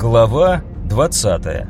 Глава 20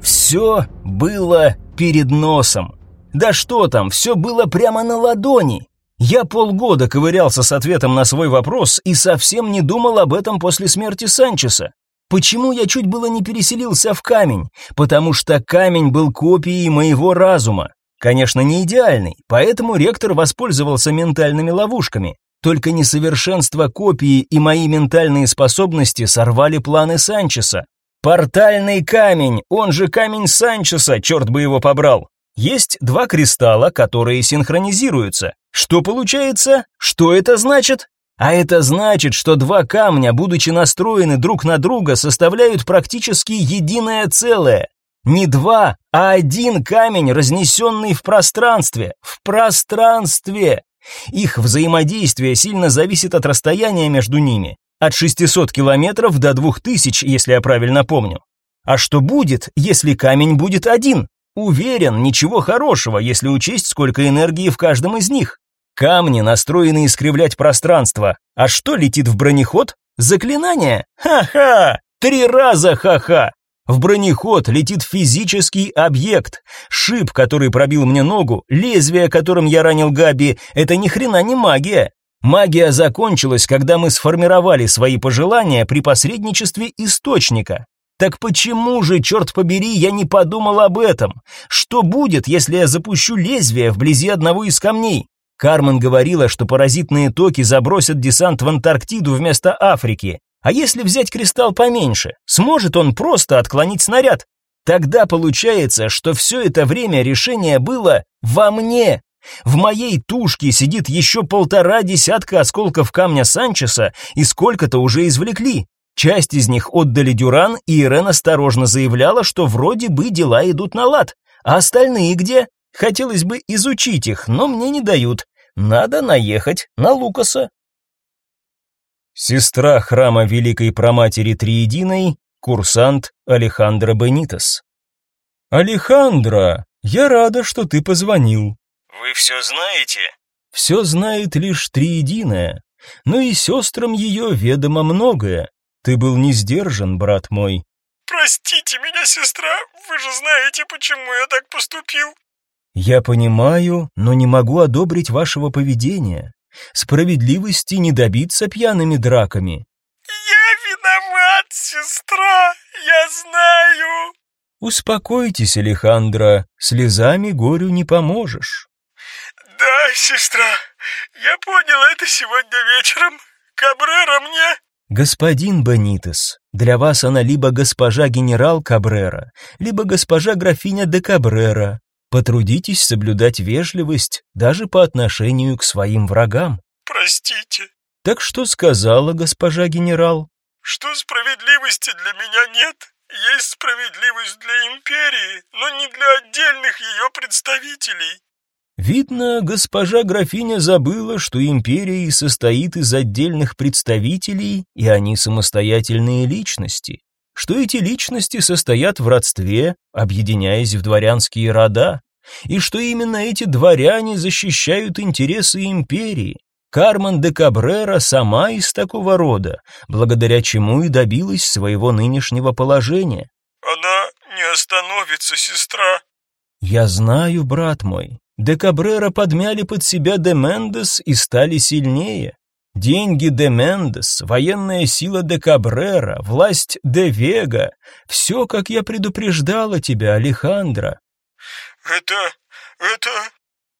Все было перед носом. Да что там, все было прямо на ладони. Я полгода ковырялся с ответом на свой вопрос и совсем не думал об этом после смерти Санчеса. Почему я чуть было не переселился в камень? Потому что камень был копией моего разума. Конечно, не идеальный, поэтому ректор воспользовался ментальными ловушками. Только несовершенство копии и мои ментальные способности сорвали планы Санчеса. Портальный камень, он же камень Санчеса, черт бы его побрал. Есть два кристалла, которые синхронизируются. Что получается? Что это значит? А это значит, что два камня, будучи настроены друг на друга, составляют практически единое целое. Не два, а один камень, разнесенный в пространстве. В пространстве! Их взаимодействие сильно зависит от расстояния между ними. От 600 километров до 2000, если я правильно помню. А что будет, если камень будет один? Уверен, ничего хорошего, если учесть, сколько энергии в каждом из них. Камни настроены искривлять пространство. А что летит в бронеход? Заклинание? Ха-ха! Три раза ха-ха! В бронеход летит физический объект. Шип, который пробил мне ногу, лезвие, которым я ранил Габи, это ни хрена не магия. Магия закончилась, когда мы сформировали свои пожелания при посредничестве источника. Так почему же, черт побери, я не подумал об этом? Что будет, если я запущу лезвие вблизи одного из камней? Кармен говорила, что паразитные токи забросят десант в Антарктиду вместо Африки. А если взять кристалл поменьше, сможет он просто отклонить снаряд? Тогда получается, что все это время решение было во мне. В моей тушке сидит еще полтора десятка осколков камня Санчеса, и сколько-то уже извлекли. Часть из них отдали Дюран, и Ирен осторожно заявляла, что вроде бы дела идут на лад. А остальные где? Хотелось бы изучить их, но мне не дают. Надо наехать на Лукаса. Сестра храма Великой Проматери Триединой, курсант Алехандро Бенитес. «Алехандро, я рада, что ты позвонил». «Вы все знаете?» «Все знает лишь Триединая, но и сестрам ее ведомо многое. Ты был не сдержан, брат мой. Простите меня, сестра, вы же знаете, почему я так поступил. Я понимаю, но не могу одобрить вашего поведения. Справедливости не добиться пьяными драками. Я виноват, сестра, я знаю. Успокойтесь, Алехандро, слезами горю не поможешь. Да, сестра, я понял это сегодня вечером. Кабрера мне «Господин Бенитес, для вас она либо госпожа генерал Кабрера, либо госпожа графиня де Кабрера. Потрудитесь соблюдать вежливость даже по отношению к своим врагам». «Простите». «Так что сказала госпожа генерал?» «Что справедливости для меня нет. Есть справедливость для империи, но не для отдельных ее представителей. Видно, госпожа графиня забыла, что империя состоит из отдельных представителей, и они самостоятельные личности, что эти личности состоят в родстве, объединяясь в дворянские рода, и что именно эти дворяне защищают интересы империи. Кармен де Кабрера сама из такого рода, благодаря чему и добилась своего нынешнего положения. Она не остановится, сестра. Я знаю, брат мой, Де Кабрера подмяли под себя Де Мендес и стали сильнее. Деньги Де Мендес, военная сила Де Кабрера, власть Де Вега — все, как я предупреждала тебя, Алехандро. Это... это...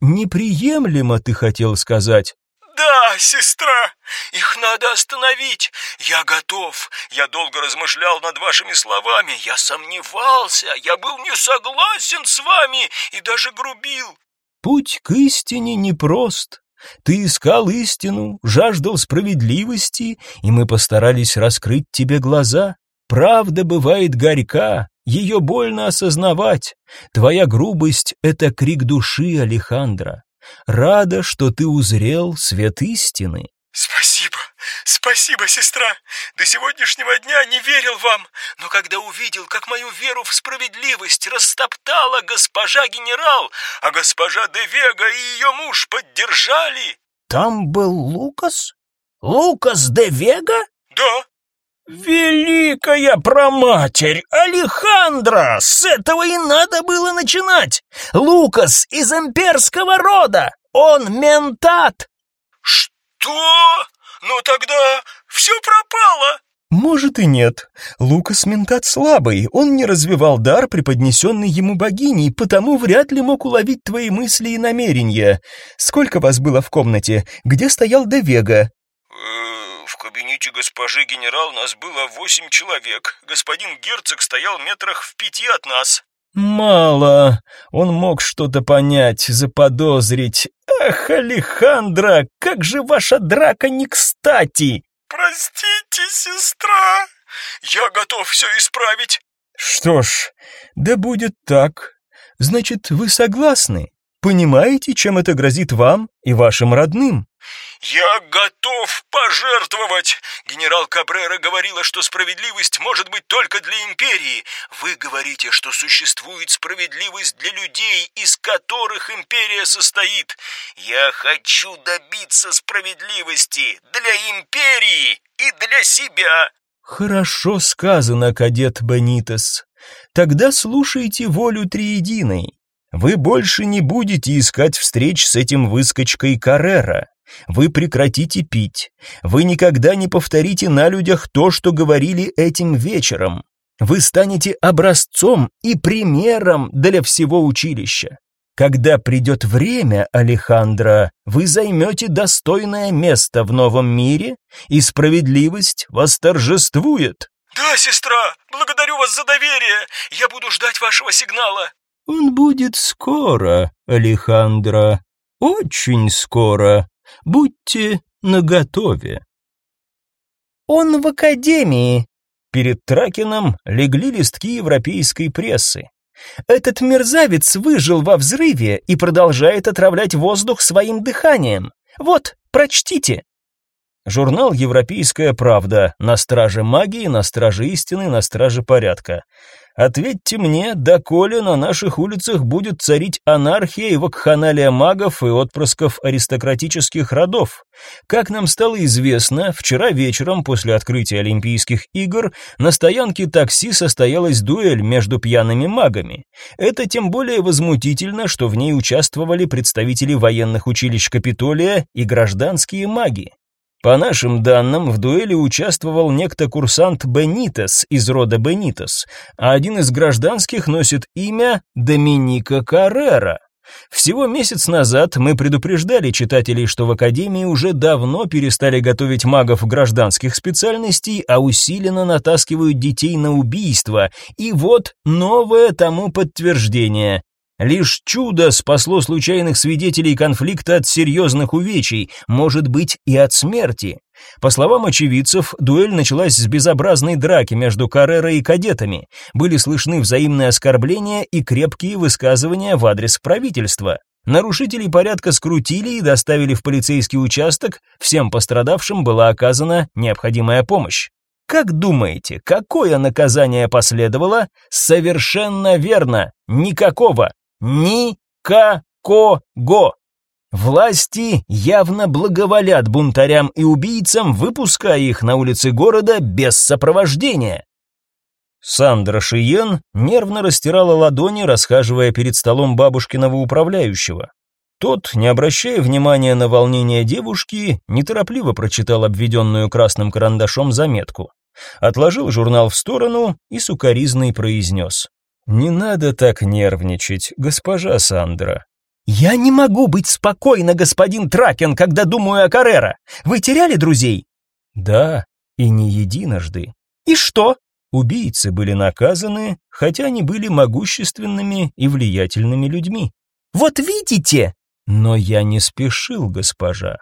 Неприемлемо, ты хотел сказать. «Да, сестра, их надо остановить. Я готов. Я долго размышлял над вашими словами. Я сомневался. Я был не согласен с вами и даже грубил. Путь к истине непрост. Ты искал истину, жаждал справедливости, и мы постарались раскрыть тебе глаза. Правда бывает горька, ее больно осознавать. Твоя грубость — это крик души, Алехандро. Рада, что ты узрел свет истины. Спасибо, спасибо, сестра. До сегодняшнего дня не верил вам, но когда увидел, как мою веру в справедливость растоптала госпожа генерал, а госпожа де Вега и ее муж поддержали... Там был Лукас? Лукас де Вега? Да, «Великая проматерь! Алехандро! С этого и надо было начинать! Лукас из имперского рода! Он ментат!» «Что? Ну тогда все пропало!» Может и нет. Лукас ментат слабый, он не развивал дар, преподнесенный ему богиней, потому вряд ли мог уловить твои мысли и намерения. Сколько вас было в комнате? Где стоял Девега? В кабинете госпожи генерал нас было восемь человек. Господин герцог стоял метрах в пяти от нас. Мало. Он мог что-то понять, заподозрить. Ах, Алехандро, как же ваша драка не кстати! «Простите, сестра, я готов все исправить». «Что ж, да будет так. Значит, вы согласны? Понимаете, чем это грозит вам и вашим родным?» «Я готов пожертвовать! Генерал Кабрера говорила, что справедливость может быть только для империи. Вы говорите, что существует справедливость для людей, из которых империя состоит. Я хочу добиться справедливости для империи и для себя!» «Хорошо сказано, кадет Бенитес. Тогда слушайте волю Триединой. Вы больше не будете искать встреч с этим выскочкой Каррера. Вы прекратите пить. Вы никогда не повторите на людях то, что говорили этим вечером. Вы станете образцом и примером для всего училища. Когда придет время, Алехандро, вы займете достойное место в новом мире, и справедливость восторжествует. Да, сестра, благодарю вас за доверие. Я буду ждать вашего сигнала. Он будет скоро, Алехандро. Очень скоро. Будьте наготове. Он в академии. Перед Тракином легли листки европейской прессы. Этот мерзавец выжил во взрыве и продолжает отравлять воздух своим дыханием. Вот, прочтите. Журнал «Европейская правда» на страже магии, на страже истины, на страже порядка. Ответьте мне, доколе на наших улицах будет царить анархия и вакханалия магов и отпрысков аристократических родов? Как нам стало известно, вчера вечером после открытия Олимпийских игр на стоянке такси состоялась дуэль между пьяными магами. Это тем более возмутительно, что в ней участвовали представители военных училищ Капитолия и гражданские маги. По нашим данным, в дуэли участвовал некто курсант Бенитес из рода Бенитес, а один из гражданских носит имя Доминика Каррера. Всего месяц назад мы предупреждали читателей, что в Академии уже давно перестали готовить магов гражданских специальностей, а усиленно натаскивают детей на убийство. И вот новое тому подтверждение. Лишь чудо спасло случайных свидетелей конфликта от серьезных увечий, может быть и от смерти. По словам очевидцев, дуэль началась с безобразной драки между Каррера и кадетами. Были слышны взаимные оскорбления и крепкие высказывания в адрес правительства. Нарушителей порядка скрутили и доставили в полицейский участок, всем пострадавшим была оказана необходимая помощь. Как думаете, какое наказание последовало? Совершенно верно, никакого. Ни-ка-ко-го. Власти явно благоволят бунтарям и убийцам, выпуская их на улицы города без сопровождения. Сандра Шиен нервно растирала ладони, расхаживая перед столом бабушкиного управляющего. Тот, не обращая внимания на волнение девушки, неторопливо прочитал обведенную красным карандашом заметку. Отложил журнал в сторону и сукоризный произнес. «Не надо так нервничать, госпожа Сандра». «Я не могу быть спокойна, господин Тракен, когда думаю о Каррера. Вы теряли друзей?» «Да, и не единожды». «И что?» Убийцы были наказаны, хотя они были могущественными и влиятельными людьми. «Вот видите!» Но я не спешил, госпожа.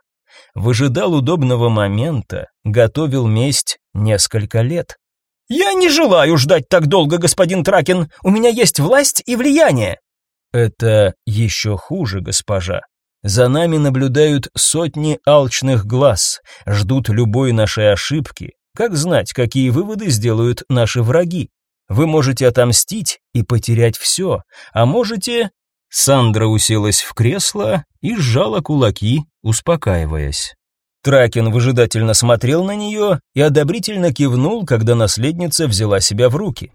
Выжидал удобного момента, готовил месть несколько лет. «Я не желаю ждать так долго, господин Тракен. У меня есть власть и влияние». «Это еще хуже, госпожа. За нами наблюдают сотни алчных глаз, ждут любой нашей ошибки. Как знать, какие выводы сделают наши враги? Вы можете отомстить и потерять все, а можете...» Сандра уселась в кресло и сжала кулаки, успокаиваясь. Тракен выжидательно смотрел на нее и одобрительно кивнул, когда наследница взяла себя в руки.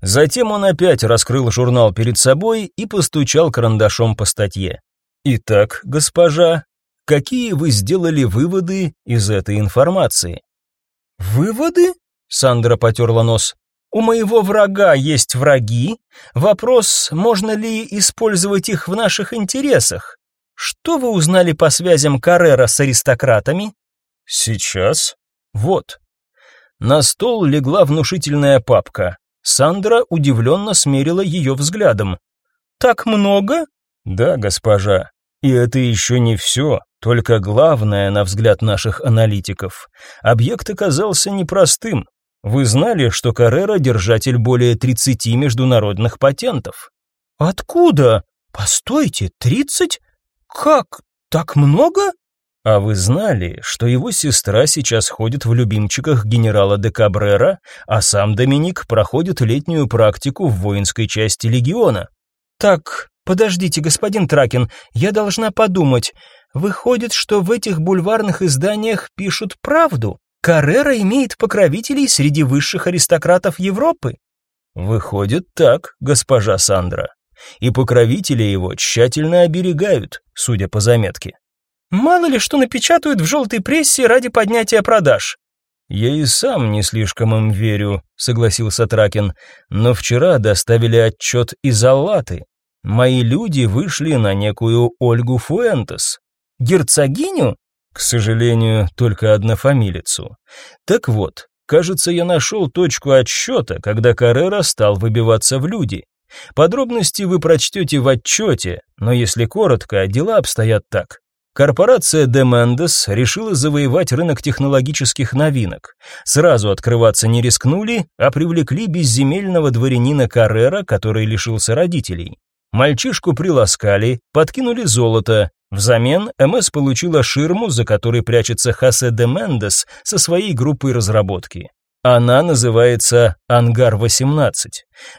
Затем он опять раскрыл журнал перед собой и постучал карандашом по статье. «Итак, госпожа, какие вы сделали выводы из этой информации?» «Выводы?» — Сандра потерла нос. «У моего врага есть враги. Вопрос, можно ли использовать их в наших интересах? Что вы узнали по связям Каррера с аристократами? Сейчас. Вот. На стол легла внушительная папка. Сандра удивленно смерила ее взглядом. Так много? Да, госпожа. И это еще не все, только главное, на взгляд наших аналитиков. Объект оказался непростым. Вы знали, что Каррера держатель более 30 международных патентов? Откуда? Постойте, 30? Как? Так много? А вы знали, что его сестра сейчас ходит в любимчиках генерала де Кабрера, а сам Доминик проходит летнюю практику в воинской части легиона? Так, подождите, господин Тракин, я должна подумать. Выходит, что в этих бульварных изданиях пишут правду. Каррера имеет покровителей среди высших аристократов Европы. Выходит так, госпожа Сандра и покровители его тщательно оберегают, судя по заметке. Мало ли что напечатают в желтой прессе ради поднятия продаж. Я и сам не слишком им верю, согласился Тракин, но вчера доставили отчет из Аллаты. Мои люди вышли на некую Ольгу Фуэнтес. Герцогиню? К сожалению, только однофамилицу. Так вот, кажется, я нашел точку отсчета, когда Каррера стал выбиваться в люди. Подробности вы прочтете в отчете, но если коротко, дела обстоят так. Корпорация Demendес решила завоевать рынок технологических новинок. Сразу открываться не рискнули, а привлекли безземельного дворянина Каррера, который лишился родителей. Мальчишку приласкали, подкинули золото. Взамен МС получила ширму, за которой прячется Хосе де Мендес со своей группой разработки. Она называется «Ангар-18».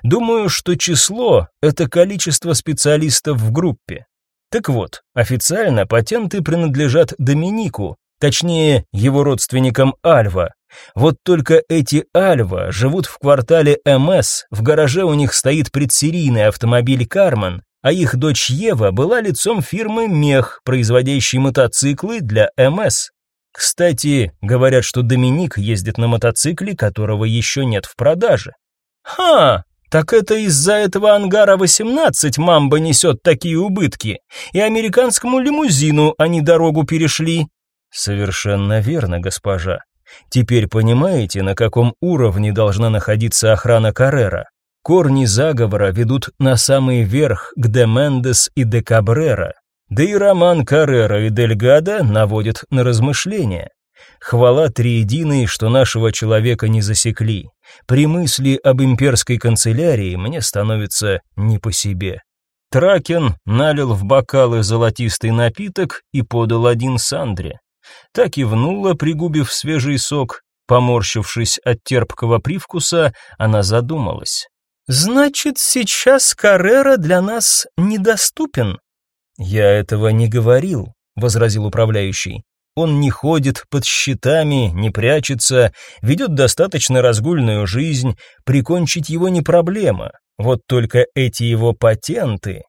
Думаю, что число – это количество специалистов в группе. Так вот, официально патенты принадлежат Доминику, точнее, его родственникам Альва. Вот только эти Альва живут в квартале МС, в гараже у них стоит предсерийный автомобиль «Кармен», а их дочь Ева была лицом фирмы «Мех», производящей мотоциклы для МС. Кстати, говорят, что Доминик ездит на мотоцикле, которого еще нет в продаже. Ха, так это из-за этого ангара 18 Мамба несет такие убытки, и американскому лимузину они дорогу перешли. Совершенно верно, госпожа. Теперь понимаете, на каком уровне должна находиться охрана Каррера? Корни заговора ведут на самый верх к Де Мендес и Де Кабрера, да и роман Каррера и Дельгада наводит на размышления. Хвала Триединой, что нашего человека не засекли. При мысли об имперской канцелярии мне становится не по себе. Тракен налил в бокалы золотистый напиток и подал один Сандре. Так и внула, пригубив свежий сок. Поморщившись от терпкого привкуса, она задумалась. «Значит, сейчас Каррера для нас недоступен?» «Я этого не говорил», — возразил управляющий. «Он не ходит под щитами, не прячется, ведет достаточно разгульную жизнь, прикончить его не проблема. Вот только эти его патенты...»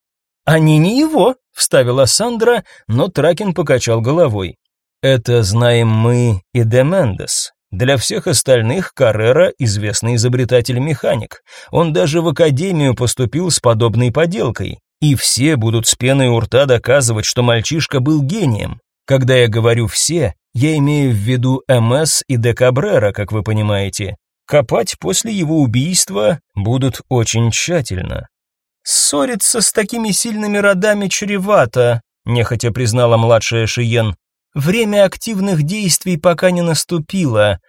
«Они не его», — вставила Сандра, но Тракин покачал головой. «Это знаем мы и Демендес. Для всех остальных Каррера известный изобретатель-механик. Он даже в академию поступил с подобной поделкой. И все будут с пеной у рта доказывать, что мальчишка был гением. Когда я говорю «все», я имею в виду МС и Де Кабрера, как вы понимаете. Копать после его убийства будут очень тщательно. «Ссориться с такими сильными родами чревато», — нехотя признала младшая Шиен. «Время активных действий пока не наступило.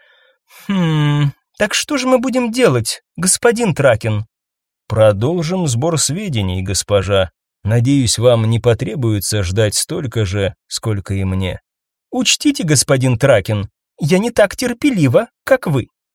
Хм, так что же мы будем делать, господин Тракин?» Продолжим сбор сведений, госпожа. Надеюсь, вам не потребуется ждать столько же, сколько и мне. Учтите, господин Тракин, я не так терпелива, как вы.